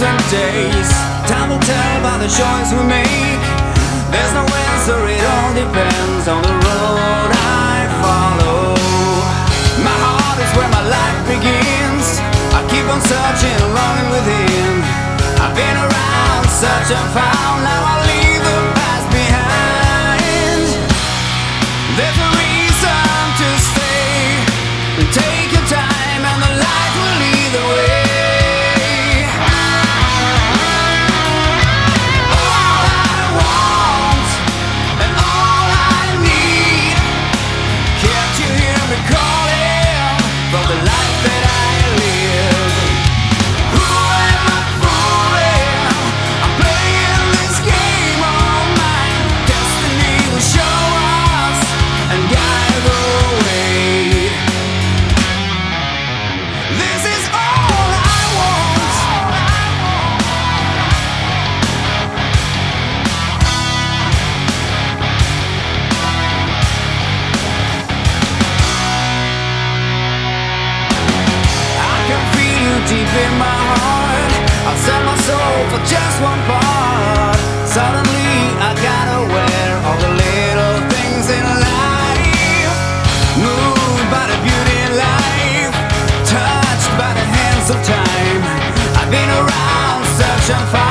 nights and days. Time will tell by the choice we make. There's no answer, it all depends on the road I follow. My heart is where my life begins. I keep on searching, longing within. I've been around such a fire. Some time. I've been around searching for